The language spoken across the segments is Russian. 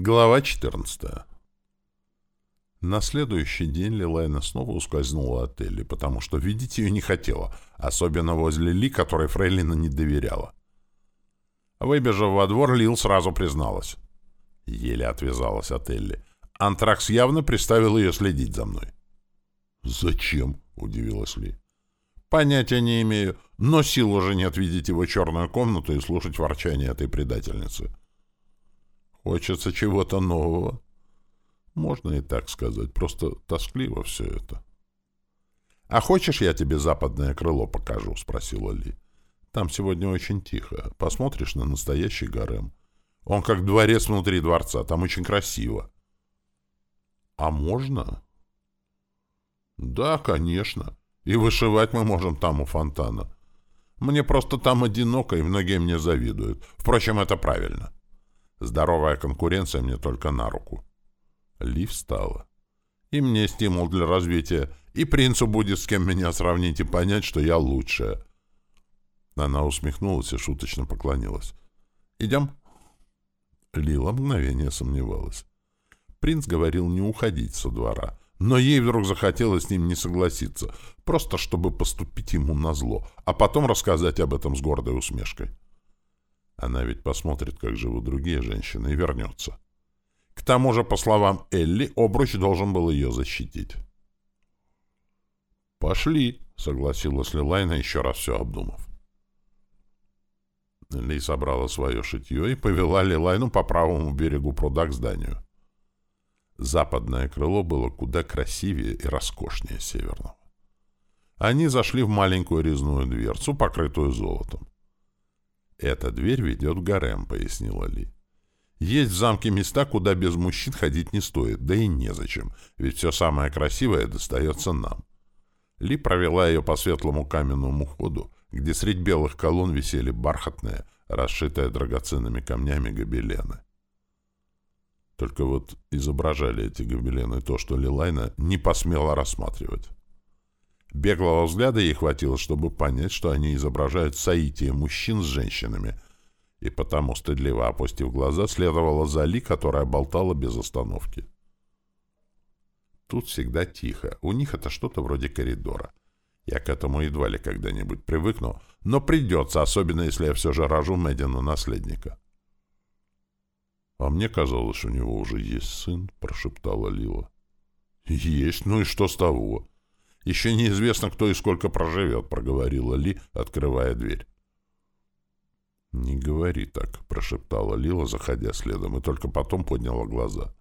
Глава 14. На следующий день Лилайна снова ускользнула от Элли, потому что видеть ее не хотела, особенно возле Ли, которой Фрейлина не доверяла. Выбежав во двор, Лил сразу призналась. Еле отвязалась от Элли. Антракс явно приставил ее следить за мной. «Зачем?» — удивилась Ли. «Понятия не имею, но сил уже нет видеть его черную комнату и слушать ворчание этой предательницы». Хочется чего-то нового. Можно и так сказать, просто тоскливо все это. — А хочешь, я тебе западное крыло покажу? — спросила Ли. — Там сегодня очень тихо. Посмотришь на настоящий гарем. Он как дворец внутри дворца, там очень красиво. — А можно? — Да, конечно. И вышивать мы можем там у фонтана. Мне просто там одиноко, и многие мне завидуют. Впрочем, это правильно. Здоровая конкуренция мне только на руку. Ли встала. И мне стимул для развития, и принцу будет с кем меня сравнить и понять, что я лучшая. Она усмехнулась и шуточно поклонилась. «Идем?» Лила мгновение сомневалась. Принц говорил не уходить со двора, но ей вдруг захотелось с ним не согласиться, просто чтобы поступить ему на зло, а потом рассказать об этом с гордой усмешкой. Она ведь посмотрит, как живут другие женщины, и вернется. К тому же, по словам Элли, обруч должен был ее защитить. «Пошли», — согласилась Лилайна, еще раз все обдумав. Ли собрала свое шитье и повела Лилайну по правому берегу пруда к зданию. Западное крыло было куда красивее и роскошнее северного. Они зашли в маленькую резную дверцу, покрытую золотом. «Эта дверь ведет в гарем», — пояснила Ли. «Есть в замке места, куда без мужчин ходить не стоит, да и незачем, ведь все самое красивое достается нам». Ли провела ее по светлому каменному ходу, где средь белых колонн висели бархатные, расшитые драгоценными камнями гобелены. Только вот изображали эти гобелены то, что Лилайна не посмела рассматривать. Беглого взгляда ей хватило, чтобы понять, что они изображают соитие мужчин с женщинами, и потому, стыдливо опустив глаза, следовала за Ли, которая болтала без остановки. Тут всегда тихо, у них это что-то вроде коридора. Я к этому едва ли когда-нибудь привыкну, но придется, особенно если я все же рожу Мэддину наследника. — А мне казалось, у него уже есть сын, — прошептала Лила. — Есть, ну и что с того? Еще неизвестно, кто и сколько проживет, — проговорила Ли, открывая дверь. — Не говори так, — прошептала Лила, заходя следом, и только потом подняла глаза.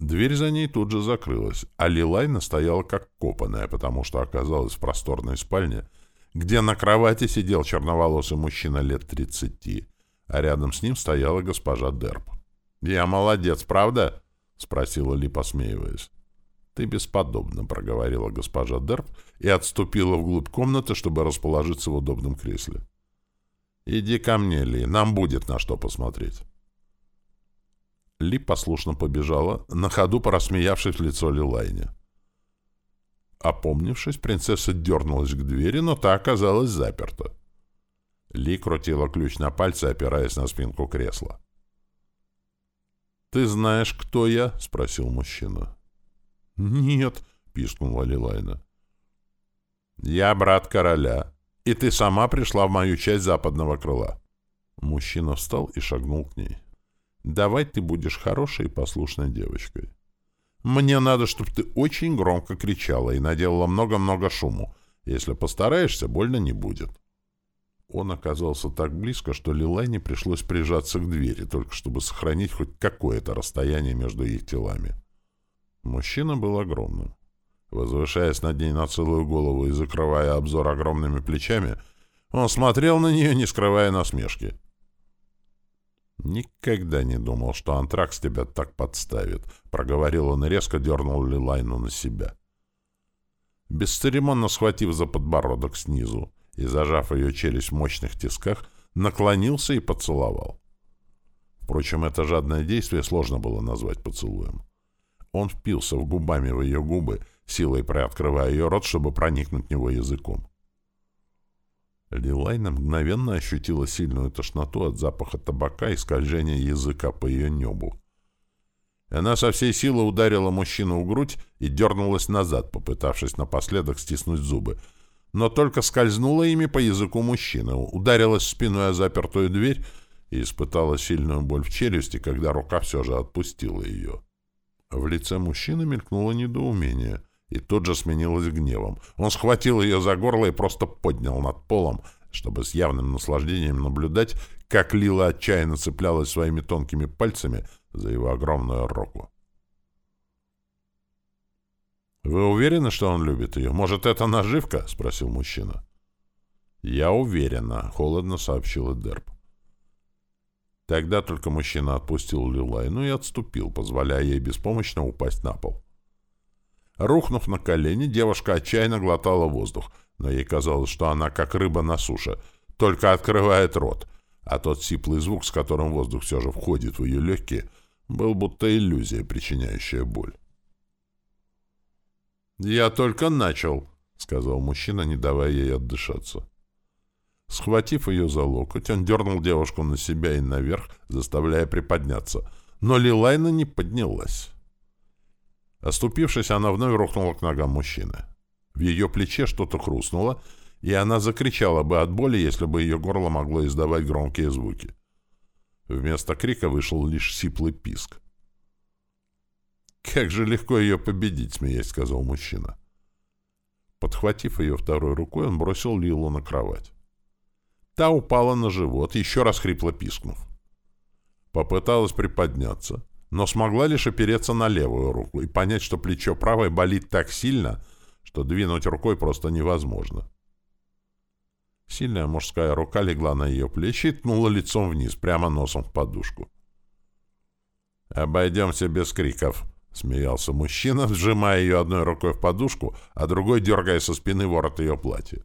Дверь за ней тут же закрылась, а Лилайна стояла как копанная, потому что оказалась в просторной спальне, где на кровати сидел черноволосый мужчина лет тридцати, а рядом с ним стояла госпожа Дерб. — Я молодец, правда? — спросила Ли, посмеиваясь. «Ты бесподобно», — проговорила госпожа Дерп и отступила вглубь комнаты, чтобы расположиться в удобном кресле. «Иди ко мне, Ли, нам будет на что посмотреть». Ли послушно побежала, на ходу порасмеявшись в лицо Лилайне. Опомнившись, принцесса дернулась к двери, но та оказалась заперта. Ли крутила ключ на пальце, опираясь на спинку кресла. «Ты знаешь, кто я?» — спросил мужчина. «Нет», — пискнула Лилайна. «Я брат короля, и ты сама пришла в мою часть западного крыла». Мужчина встал и шагнул к ней. «Давай ты будешь хорошей и послушной девочкой. Мне надо, чтобы ты очень громко кричала и наделала много-много шуму. Если постараешься, больно не будет». Он оказался так близко, что Лилайне пришлось прижаться к двери, только чтобы сохранить хоть какое-то расстояние между их телами. Мужчина был огромным. Возвышаясь над ней на целую голову и закрывая обзор огромными плечами, он смотрел на нее, не скрывая насмешки. «Никогда не думал, что антракс тебя так подставит», — проговорил он и резко дернул Лилайну на себя. Бесцеремонно схватив за подбородок снизу и зажав ее челюсть в мощных тисках, наклонился и поцеловал. Впрочем, это жадное действие сложно было назвать поцелуем. Он впился в губами в ее губы, силой приоткрывая ее рот, чтобы проникнуть в него языком. Лилайна мгновенно ощутила сильную тошноту от запаха табака и скольжения языка по ее небу. Она со всей силы ударила мужчину в грудь и дернулась назад, попытавшись напоследок стиснуть зубы. Но только скользнула ими по языку мужчины, ударилась спиной о запертую дверь и испытала сильную боль в челюсти, когда рука все же отпустила ее. В лице мужчины мелькнуло недоумение, и тут же сменилось гневом. Он схватил ее за горло и просто поднял над полом, чтобы с явным наслаждением наблюдать, как Лила отчаянно цеплялась своими тонкими пальцами за его огромную руку. «Вы уверены, что он любит ее? Может, это наживка?» — спросил мужчина. «Я уверена», — холодно сообщил Дерб. Тогда только мужчина отпустил Лилайну и отступил, позволяя ей беспомощно упасть на пол. Рухнув на колени, девушка отчаянно глотала воздух, но ей казалось, что она как рыба на суше, только открывает рот, а тот сиплый звук, с которым воздух все же входит в ее легкие, был будто иллюзия, причиняющая боль. «Я только начал», — сказал мужчина, не давая ей отдышаться. Схватив ее за локоть, он дернул девушку на себя и наверх, заставляя приподняться. Но Лилайна не поднялась. Оступившись, она вновь рухнула к ногам мужчины. В ее плече что-то хрустнуло, и она закричала бы от боли, если бы ее горло могло издавать громкие звуки. Вместо крика вышел лишь сиплый писк. «Как же легко ее победить», — смеясь сказал мужчина. Подхватив ее второй рукой, он бросил Лилу на кровать. Та упала на живот, еще раз хрипло пискнув. Попыталась приподняться, но смогла лишь опереться на левую руку и понять, что плечо правой болит так сильно, что двинуть рукой просто невозможно. Сильная мужская рука легла на ее плечи и тнула лицом вниз, прямо носом в подушку. «Обойдемся без криков», — смеялся мужчина, сжимая ее одной рукой в подушку, а другой дергая со спины ворот ее платья.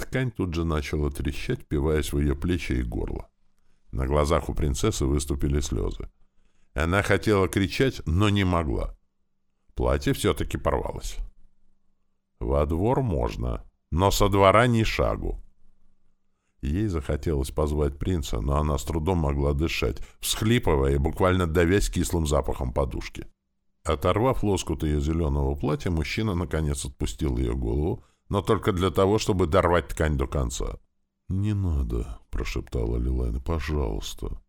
Ткань тут же начала трещать, впиваясь в ее плечи и горло. На глазах у принцессы выступили слезы. Она хотела кричать, но не могла. Платье все-таки порвалось. Во двор можно, но со двора ни шагу. Ей захотелось позвать принца, но она с трудом могла дышать, всхлипывая и буквально давясь кислым запахом подушки. Оторвав лоскут ее зеленого платья, мужчина наконец отпустил ее голову, но только для того, чтобы дорвать ткань до конца. «Не надо», — прошептала Лилайна, — «пожалуйста».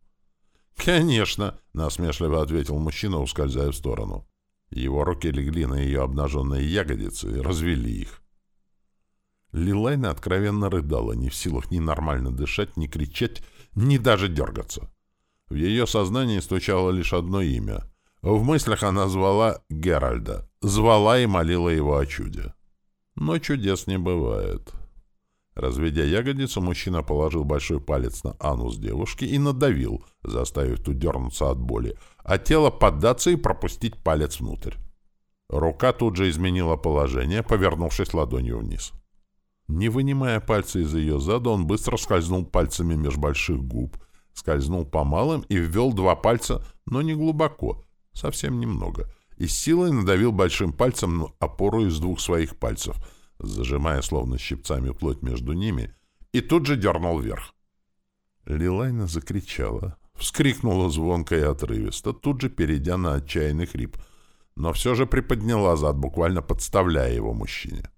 «Конечно», — насмешливо ответил мужчина, ускользая в сторону. Его руки легли на ее обнаженные ягодицы и развели их. Лилайна откровенно рыдала, не в силах ни нормально дышать, ни кричать, ни даже дергаться. В ее сознании стучало лишь одно имя. В мыслях она звала Геральда, звала и молила его о чуде. Но чудес не бывает. Разведя ягодицу, мужчина положил большой палец на анус девушки и надавил, заставив ту дернуться от боли, а тело поддаться и пропустить палец внутрь. Рука тут же изменила положение, повернувшись ладонью вниз. Не вынимая пальцы из ее зада, он быстро скользнул пальцами меж больших губ, скользнул по малым и ввел два пальца, но не глубоко, совсем немного — и силой надавил большим пальцем на опору из двух своих пальцев, зажимая словно щипцами плоть между ними, и тут же дернул вверх. Лилайна закричала, вскрикнула звонко и отрывисто, тут же перейдя на отчаянный хрип, но все же приподняла зад, буквально подставляя его мужчине.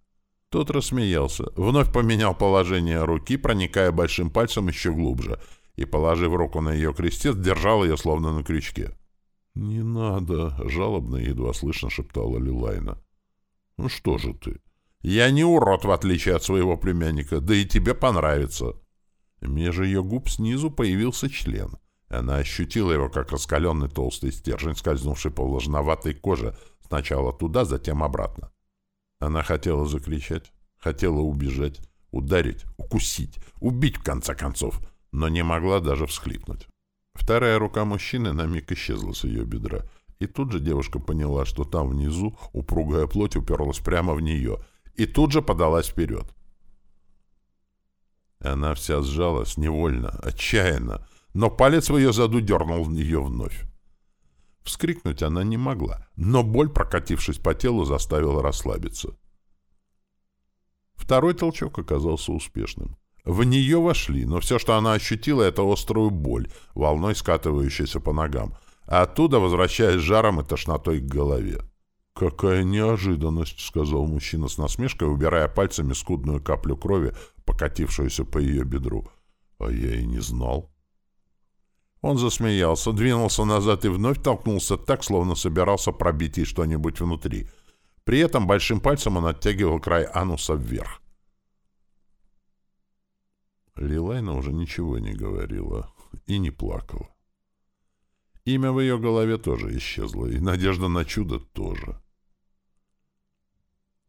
Тот рассмеялся, вновь поменял положение руки, проникая большим пальцем еще глубже, и, положив руку на ее крестец, держал ее словно на крючке. «Не надо», — жалобно и едва слышно шептала Лилайна. «Ну что же ты? Я не урод, в отличие от своего племянника, да и тебе понравится». Меж ее губ снизу появился член. Она ощутила его, как раскаленный толстый стержень, скользнувший по влажноватой коже, сначала туда, затем обратно. Она хотела закричать, хотела убежать, ударить, укусить, убить в конце концов, но не могла даже всхлипнуть. Вторая рука мужчины на миг исчезла с ее бедра, и тут же девушка поняла, что там внизу упругая плоть уперлась прямо в нее, и тут же подалась вперед. Она вся сжалась, невольно, отчаянно, но палец в ее заду дернул в нее вновь. Вскрикнуть она не могла, но боль, прокатившись по телу, заставила расслабиться. Второй толчок оказался успешным. В нее вошли, но все, что она ощутила, это острую боль, волной скатывающейся по ногам, а оттуда возвращаясь жаром и тошнотой к голове. «Какая неожиданность!» — сказал мужчина с насмешкой, убирая пальцами скудную каплю крови, покатившуюся по ее бедру. «А я и не знал». Он засмеялся, двинулся назад и вновь толкнулся так, словно собирался пробить ей что-нибудь внутри. При этом большим пальцем он оттягивал край ануса вверх. Лилайна уже ничего не говорила и не плакала. Имя в ее голове тоже исчезло, и надежда на чудо тоже.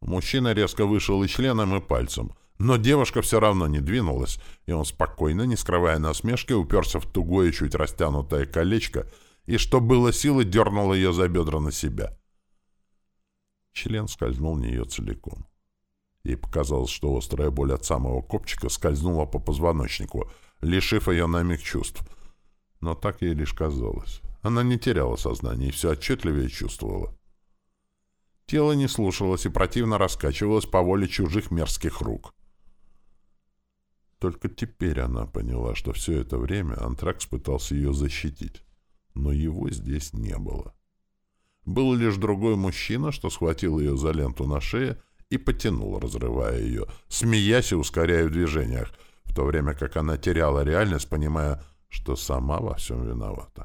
Мужчина резко вышел и членом, и пальцем. Но девушка все равно не двинулась, и он спокойно, не скрывая насмешки, уперся в тугое, чуть растянутое колечко и, что было силы, дернул ее за бедра на себя. Член скользнул в нее целиком. Ей показалось, что острая боль от самого копчика скользнула по позвоночнику, лишив ее на миг чувств. Но так ей лишь казалось. Она не теряла сознание и все отчетливее чувствовала. Тело не слушалось и противно раскачивалось по воле чужих мерзких рук. Только теперь она поняла, что все это время Антракс пытался ее защитить. Но его здесь не было. Был лишь другой мужчина, что схватил ее за ленту на шее и потянул, разрывая ее, смеясь и ускоряя в движениях, в то время как она теряла реальность, понимая, что сама во всем виновата.